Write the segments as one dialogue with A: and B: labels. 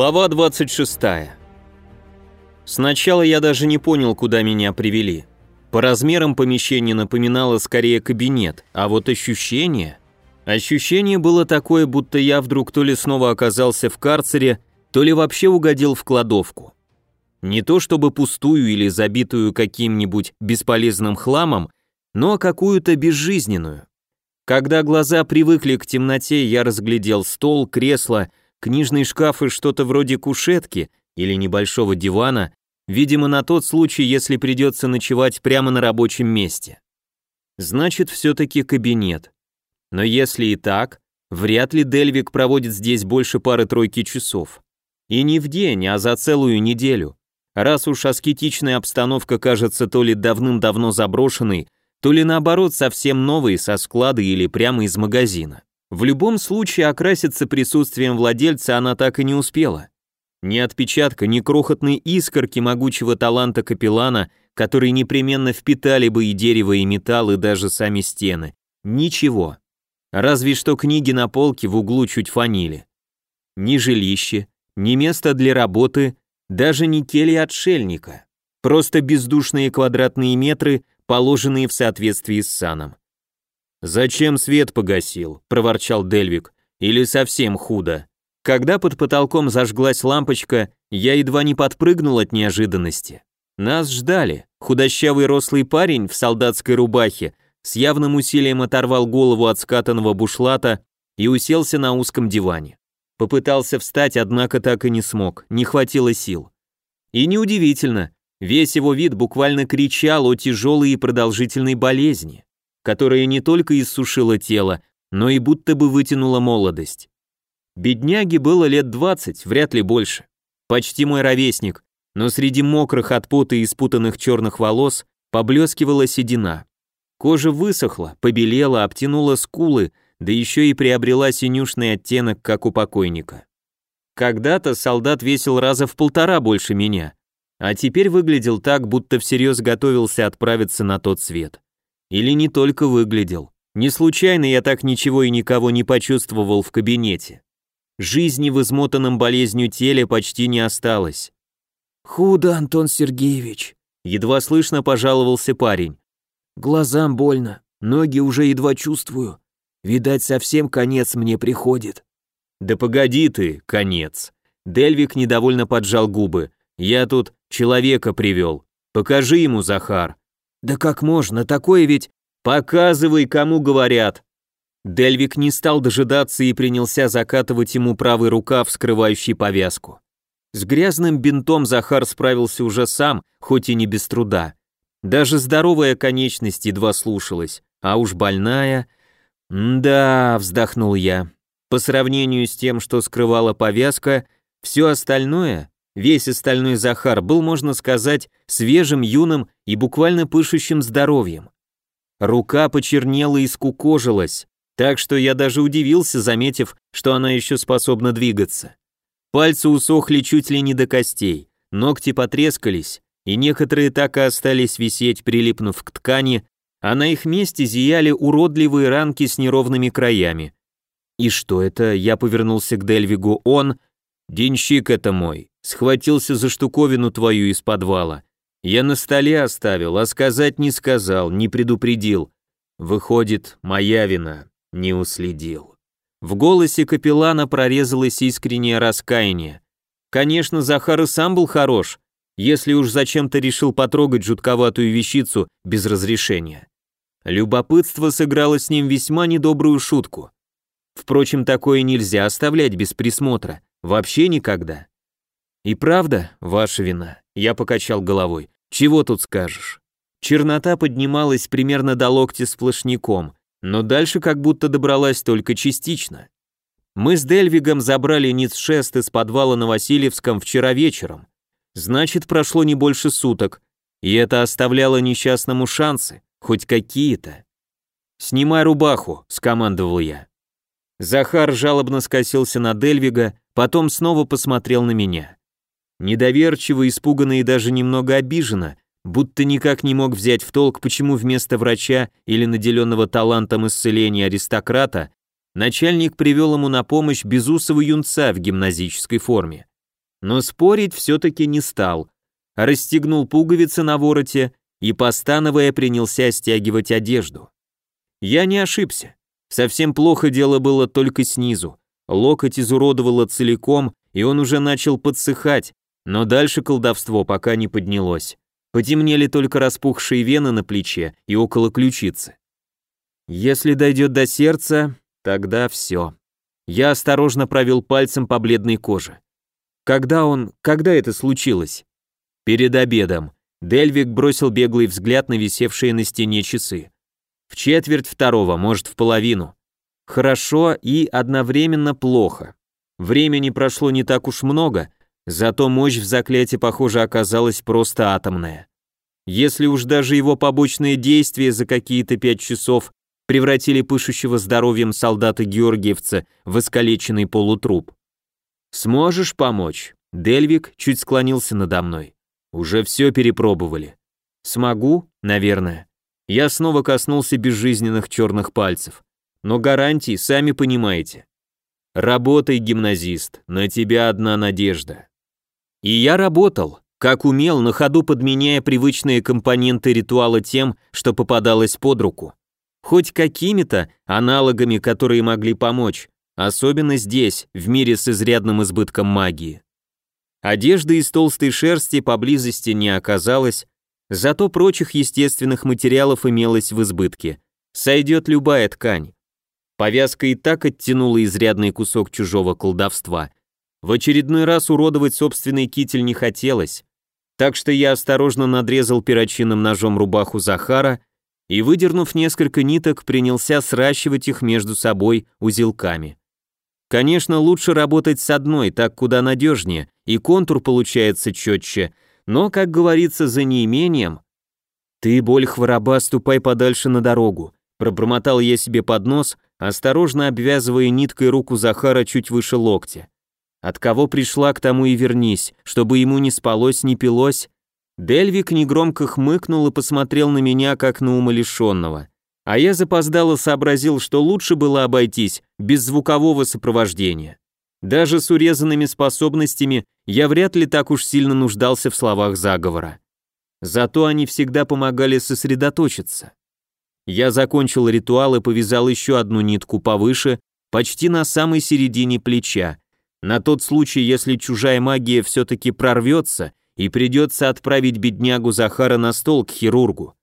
A: Глава 26. Сначала я даже не понял, куда меня привели. По размерам помещение напоминало скорее кабинет, а вот ощущение... Ощущение было такое, будто я вдруг то ли снова оказался в карцере, то ли вообще угодил в кладовку. Не то чтобы пустую или забитую каким-нибудь бесполезным хламом, но какую-то безжизненную. Когда глаза привыкли к темноте, я разглядел стол, кресло, книжный шкаф и что-то вроде кушетки или небольшого дивана, видимо, на тот случай, если придется ночевать прямо на рабочем месте. Значит, все-таки кабинет. Но если и так, вряд ли Дельвик проводит здесь больше пары-тройки часов. И не в день, а за целую неделю. Раз уж аскетичная обстановка кажется то ли давным-давно заброшенной, то ли наоборот совсем новой со склада или прямо из магазина. В любом случае окраситься присутствием владельца она так и не успела. Ни отпечатка, ни крохотной искорки могучего таланта капеллана, которые непременно впитали бы и дерево, и металл, и даже сами стены. Ничего. Разве что книги на полке в углу чуть фанили. Ни жилище, ни место для работы, даже не келья отшельника. Просто бездушные квадратные метры, положенные в соответствии с саном. «Зачем свет погасил?» – проворчал Дельвик. «Или совсем худо?» Когда под потолком зажглась лампочка, я едва не подпрыгнул от неожиданности. Нас ждали. Худощавый рослый парень в солдатской рубахе с явным усилием оторвал голову от скатанного бушлата и уселся на узком диване. Попытался встать, однако так и не смог, не хватило сил. И неудивительно, весь его вид буквально кричал о тяжелой и продолжительной болезни которая не только иссушила тело, но и будто бы вытянула молодость. Бедняге было лет двадцать, вряд ли больше. Почти мой ровесник, но среди мокрых от пота и спутанных черных волос поблескивала седина. Кожа высохла, побелела, обтянула скулы, да еще и приобрела синюшный оттенок, как у покойника. Когда-то солдат весил раза в полтора больше меня, а теперь выглядел так, будто всерьез готовился отправиться на тот свет. Или не только выглядел. Не случайно я так ничего и никого не почувствовал в кабинете. Жизни в измотанном болезнью теле почти не осталось.
B: «Худо, Антон Сергеевич», — едва слышно пожаловался парень. «Глазам больно, ноги уже едва чувствую. Видать, совсем конец мне приходит».
A: «Да погоди ты, конец». Дельвик недовольно поджал губы. «Я тут человека привел. Покажи ему, Захар».
B: «Да как можно? Такое ведь...»
A: «Показывай, кому говорят!» Дельвик не стал дожидаться и принялся закатывать ему правый рукав, скрывающий повязку. С грязным бинтом Захар справился уже сам, хоть и не без труда. Даже здоровая конечность едва слушалась, а уж больная... «Да», — вздохнул я. По сравнению с тем, что скрывала повязка, все остальное Весь остальной Захар был, можно сказать, свежим, юным и буквально пышущим здоровьем. Рука почернела и скукожилась, так что я даже удивился, заметив, что она еще способна двигаться. Пальцы усохли чуть ли не до костей, ногти потрескались, и некоторые так и остались висеть, прилипнув к ткани, а на их месте зияли уродливые ранки с неровными краями. И что это? Я повернулся к Дельвигу. Он... Денщик это мой. Схватился за штуковину твою из подвала. Я на столе оставил, а сказать не сказал, не предупредил. Выходит, моя вина, не уследил. В голосе капеллана прорезалось искреннее раскаяние. Конечно, Захар и сам был хорош, если уж зачем-то решил потрогать жутковатую вещицу без разрешения. Любопытство сыграло с ним весьма недобрую шутку. Впрочем, такое нельзя оставлять без присмотра, вообще никогда. «И правда, ваша вина», — я покачал головой. «Чего тут скажешь?» Чернота поднималась примерно до локтя сплошняком, но дальше как будто добралась только частично. Мы с Дельвигом забрали Ницшест из подвала на Васильевском вчера вечером. Значит, прошло не больше суток, и это оставляло несчастному шансы, хоть какие-то. «Снимай рубаху», — скомандовал я. Захар жалобно скосился на Дельвига, потом снова посмотрел на меня. Недоверчиво, испуганно и даже немного обиженно, будто никак не мог взять в толк, почему вместо врача или наделенного талантом исцеления аристократа начальник привел ему на помощь безусого юнца в гимназической форме. но спорить все-таки не стал. Расстегнул пуговицы на вороте и, постановая, принялся стягивать одежду. Я не ошибся. Совсем плохо дело было только снизу. Локоть изуродовало целиком, и он уже начал подсыхать, но дальше колдовство пока не поднялось. Потемнели только распухшие вены на плече и около ключицы. Если дойдет до сердца, тогда все. Я осторожно провел пальцем по бледной коже. Когда он... Когда это случилось? Перед обедом. Дельвик бросил беглый взгляд на висевшие на стене часы. В четверть второго, может, в половину. Хорошо и одновременно плохо. Времени прошло не так уж много, зато мощь в заклятии, похоже, оказалась просто атомная. Если уж даже его побочные действия за какие-то пять часов превратили пышущего здоровьем солдата-георгиевца в искалеченный полутруп. «Сможешь помочь?» Дельвик чуть склонился надо мной. «Уже все перепробовали». «Смогу?» «Наверное». Я снова коснулся безжизненных черных пальцев. Но гарантии, сами понимаете. Работай, гимназист, на тебя одна надежда. И я работал, как умел, на ходу подменяя привычные компоненты ритуала тем, что попадалось под руку хоть какими-то аналогами, которые могли помочь, особенно здесь, в мире с изрядным избытком магии. Одежды из толстой шерсти поблизости не оказалось, зато прочих естественных материалов имелось в избытке. Сойдет любая ткань. Повязка и так оттянула изрядный кусок чужого колдовства. В очередной раз уродовать собственный китель не хотелось, так что я осторожно надрезал перочинным ножом рубаху Захара и, выдернув несколько ниток, принялся сращивать их между собой узелками. Конечно, лучше работать с одной, так куда надежнее, и контур получается четче, но, как говорится, за неимением... «Ты, боль хвороба, ступай подальше на дорогу», пробормотал я себе под нос, осторожно обвязывая ниткой руку Захара чуть выше локтя. От кого пришла, к тому и вернись, чтобы ему не спалось, не пилось, Дельвик негромко хмыкнул и посмотрел на меня, как на умалишенного. А я запоздало сообразил, что лучше было обойтись без звукового сопровождения. Даже с урезанными способностями я вряд ли так уж сильно нуждался в словах заговора. Зато они всегда помогали сосредоточиться. Я закончил ритуал и повязал еще одну нитку повыше, почти на самой середине плеча, на тот случай, если чужая магия все-таки прорвется и придется отправить беднягу Захара на стол к хирургу.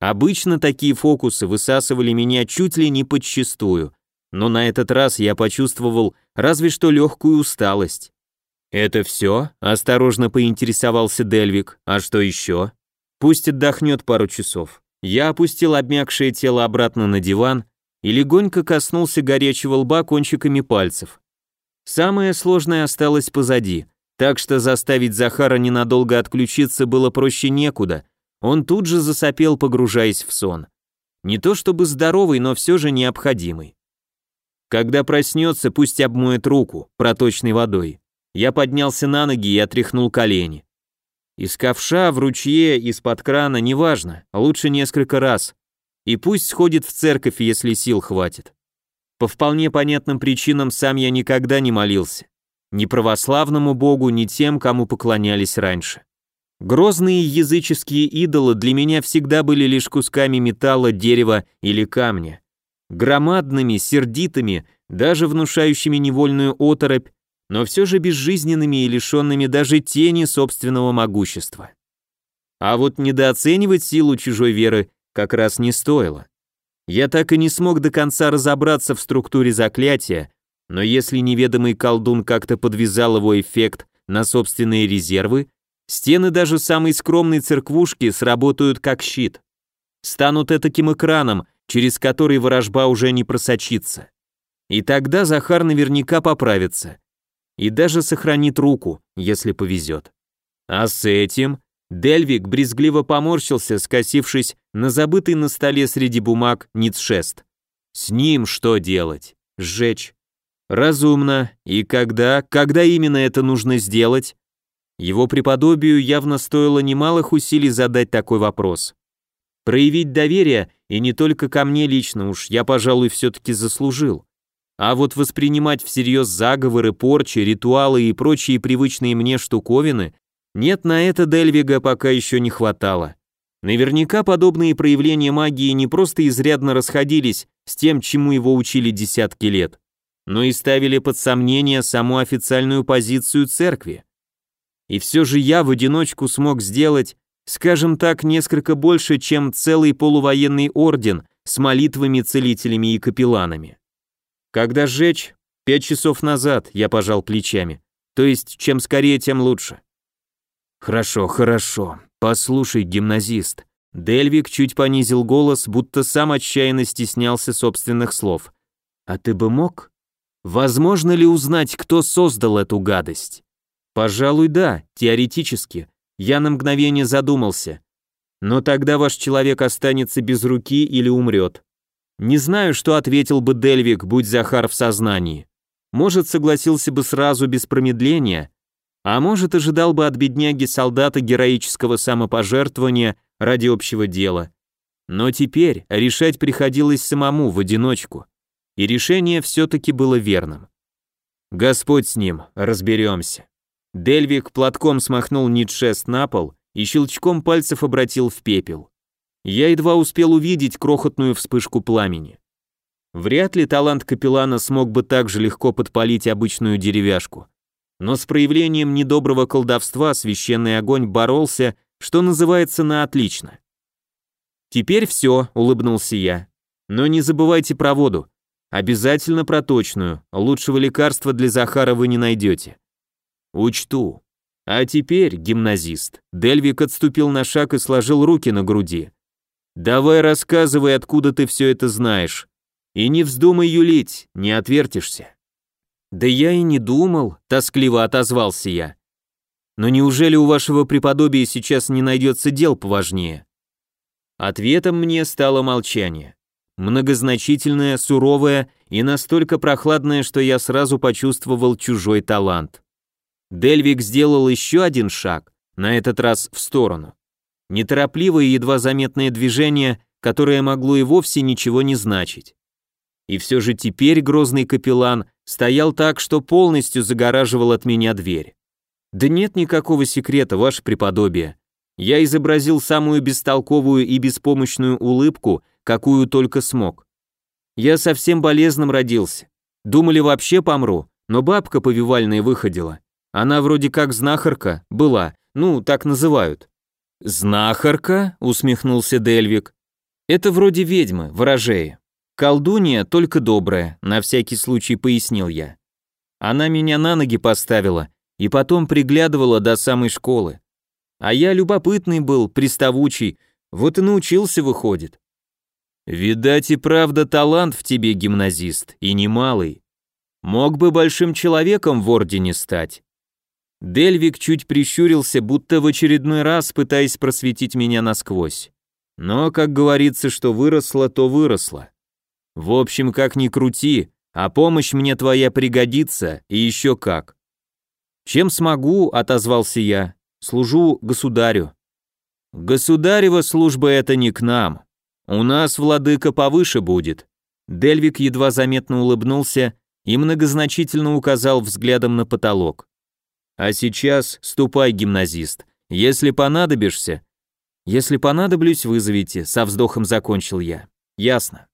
A: Обычно такие фокусы высасывали меня чуть ли не подчистую, но на этот раз я почувствовал разве что легкую усталость. «Это все?» – осторожно поинтересовался Дельвик. «А что еще?» «Пусть отдохнет пару часов». Я опустил обмякшее тело обратно на диван и легонько коснулся горячего лба кончиками пальцев. Самое сложное осталось позади. Так что заставить Захара ненадолго отключиться было проще некуда. Он тут же засопел, погружаясь в сон. Не то чтобы здоровый, но все же необходимый. Когда проснется, пусть обмоет руку проточной водой. Я поднялся на ноги и отряхнул колени. Из ковша, в ручье, из-под крана, неважно, лучше несколько раз. И пусть сходит в церковь, если сил хватит. По вполне понятным причинам сам я никогда не молился ни православному богу, ни тем, кому поклонялись раньше. Грозные языческие идолы для меня всегда были лишь кусками металла, дерева или камня. Громадными, сердитыми, даже внушающими невольную оторопь, но все же безжизненными и лишенными даже тени собственного могущества. А вот недооценивать силу чужой веры как раз не стоило. Я так и не смог до конца разобраться в структуре заклятия, но если неведомый колдун как-то подвязал его эффект на собственные резервы, стены даже самой скромной церквушки сработают как щит. Станут этаким экраном, через который ворожба уже не просочится. И тогда Захар наверняка поправится. И даже сохранит руку, если повезет. А с этим Дельвик брезгливо поморщился, скосившись на забытый на столе среди бумаг ницшест. С ним что делать? Сжечь? Разумно. И когда, когда именно это нужно сделать? Его преподобию явно стоило немалых усилий задать такой вопрос. Проявить доверие, и не только ко мне лично уж, я, пожалуй, все-таки заслужил. А вот воспринимать всерьез заговоры, порчи, ритуалы и прочие привычные мне штуковины нет, на это Дельвига пока еще не хватало. Наверняка подобные проявления магии не просто изрядно расходились с тем, чему его учили десятки лет, но и ставили под сомнение саму официальную позицию церкви. И все же я в одиночку смог сделать, скажем так, несколько больше, чем целый полувоенный орден с молитвами, целителями и капелланами. Когда сжечь? Пять часов назад, я пожал плечами. То есть, чем скорее, тем лучше.
B: Хорошо, хорошо. Послушай, гимназист. Дельвик чуть понизил голос, будто сам отчаянно стеснялся собственных слов. А ты бы мог? Возможно ли узнать, кто создал эту гадость? Пожалуй, да, теоретически. Я на мгновение задумался. Но тогда ваш человек останется без руки или умрет. Не знаю, что ответил бы Дельвик, будь Захар в сознании. Может, согласился бы сразу без промедления, а может, ожидал бы от бедняги солдата героического самопожертвования ради общего дела. Но теперь решать приходилось самому в одиночку, и решение все-таки было верным. Господь с ним, разберемся. Дельвик платком смахнул Нитшест на пол и щелчком пальцев обратил в пепел. Я едва успел увидеть крохотную вспышку пламени. Вряд ли талант капеллана смог бы так же легко подпалить обычную деревяшку. Но с проявлением недоброго колдовства священный огонь боролся, что называется, на отлично. «Теперь все», — улыбнулся я. «Но не забывайте про воду. Обязательно проточную, лучшего лекарства для Захара вы не найдете». «Учту», а теперь, гимназист, Дельвик отступил на шаг и сложил руки на груди. Давай рассказывай, откуда ты все это знаешь. И не вздумай юлить, не отвертишься. Да я и не думал, тоскливо отозвался я. Но неужели у вашего преподобия сейчас не найдется дел поважнее? Ответом мне стало молчание. Многозначительное, суровое и настолько прохладное, что я сразу почувствовал чужой талант. Дельвик сделал еще один шаг, на этот раз в сторону. Неторопливое едва заметное движение, которое могло и вовсе ничего не значить. И все же теперь грозный капеллан стоял так, что полностью загораживал от меня дверь. Да нет никакого секрета, ваше преподобие. Я изобразил самую бестолковую и беспомощную улыбку, какую только смог. Я совсем болезным родился. Думали, вообще помру, но бабка повивальная выходила. Она вроде как знахарка была, ну, так называют. Знахарка? усмехнулся Дельвик. Это вроде ведьмы, ворожея. Колдунья только добрая, на всякий случай пояснил я. Она меня на ноги поставила и потом приглядывала до самой школы. А я любопытный был, приставучий, вот и научился, выходит. Видать и правда талант в тебе, гимназист, и немалый. Мог бы большим человеком в ордене стать. Дельвик чуть прищурился, будто в очередной раз пытаясь просветить меня насквозь. Но, как говорится, что выросло, то выросло. В общем, как ни крути, а помощь мне твоя пригодится, и еще как. Чем смогу, отозвался я, служу государю. Государева служба это не к нам. У нас владыка повыше будет. Дельвик едва заметно улыбнулся и многозначительно указал взглядом на потолок. А сейчас ступай, гимназист. Если понадобишься... Если понадоблюсь, вызовите, со вздохом закончил я. Ясно.